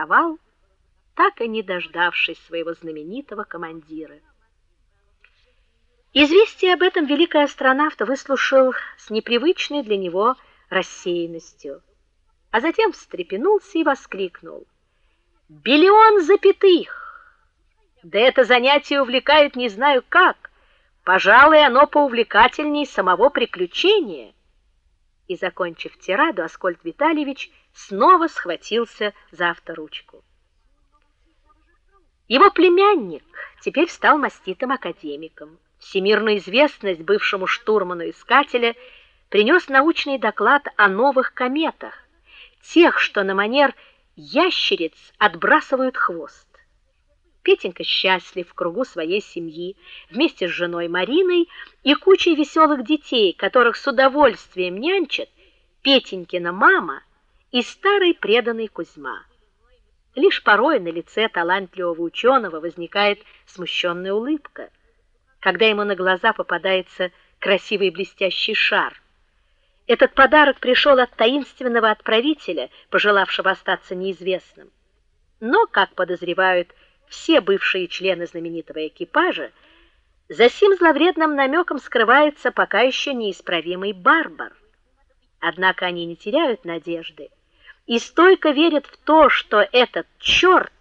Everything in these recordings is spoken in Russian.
забунтовал, так и не дождавшись своего знаменитого командира. Известие об этом великий астронавт выслушал с непривычной для него рассеянностью, а затем встрепенулся и воскликнул: "Биллион запятых! Да это занятие увлекает не знаю как. Пожалуй, оно поувлекательней самого приключения". И закончив тираду, Аскольд Витальевич снова схватился за авторучку. Его племянник теперь стал маститым академиком. Всемирную известность бывшему штурману искателя принес научный доклад о новых кометах, тех, что на манер ящериц отбрасывают хвост. Петенька счастлив в кругу своей семьи, вместе с женой Мариной и кучей веселых детей, которых с удовольствием нянчат Петенькина мама и старый преданный Кузьма. Лишь порой на лице талантливого ученого возникает смущенная улыбка, когда ему на глаза попадается красивый блестящий шар. Этот подарок пришел от таинственного отправителя, пожелавшего остаться неизвестным. Но, как подозревают все бывшие члены знаменитого экипажа, за сим зловредным намеком скрывается пока еще неисправимый барбар. Однако они не теряют надежды и стойко верят в то, что этот черт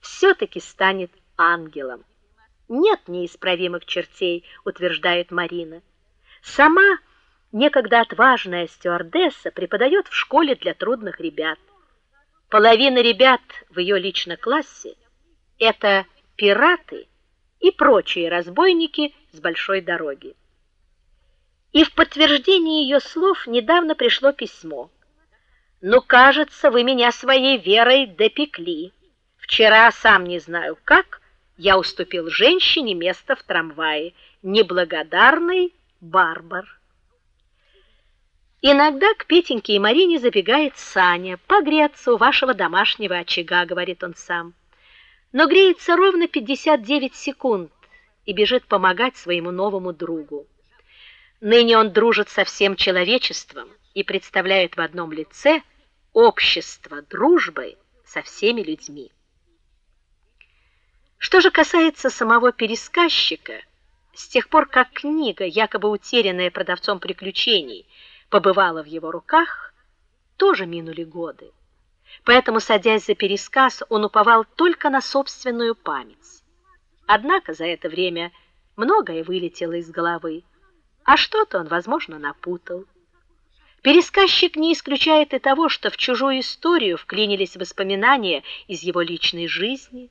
все таки станет ангелом. Нет неисправимых чертей, утверждает Марина. Сама некогда отважная стюардесса преподает в школе для трудных ребят. Половина ребят в ее личном классе это пираты и прочие разбойники с большой дороги. И в подтверждение ее слов недавно пришло письмо. Ну, кажется, вы меня своей верой допекли. Вчера сам не знаю как я уступил женщине место в трамвае, неблагодарный барбар. Иногда к Петеньке и Марине забегает Саня погреться у вашего домашнего очага, говорит он сам. Но греется ровно 59 секунд и бежит помогать своему новому другу. Ныне он дружит со всем человечеством и представляет в одном лице общество дружбы со всеми людьми. Что же касается самого пересказчика, с тех пор, как книга, якобы утерянная продавцом приключений, побывала в его руках, тоже минули годы. Поэтому, садясь за пересказ, он уповал только на собственную память. Однако за это время многое вылетело из головы, а что-то он, возможно, напутал. Пересказчик не исключает и того, что в чужую историю вклинились воспоминания из его личной жизни.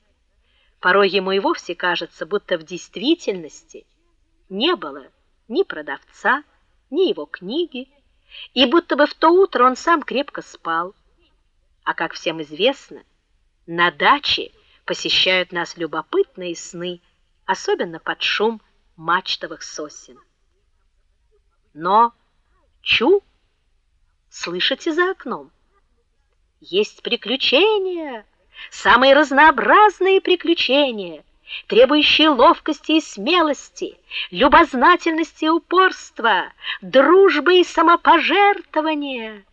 Порой ему и вовсе кажется, будто в действительности не было ни продавца, ни его книги, и будто бы в то утро он сам крепко спал. А как всем известно, на даче посещают нас любопытные сны, особенно под шум мачтовых сосен. Но чу слышите за окном. Есть приключения, самые разнообразные приключения, требующие ловкости и смелости, любознательности и упорства, дружбы и самопожертвования.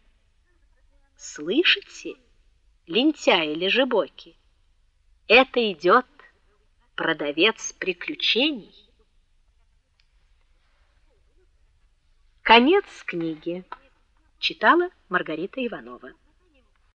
Слышите, лентяи лежебоки? Это идет продавец приключений. Конец книги. Читала Маргарита Иванова.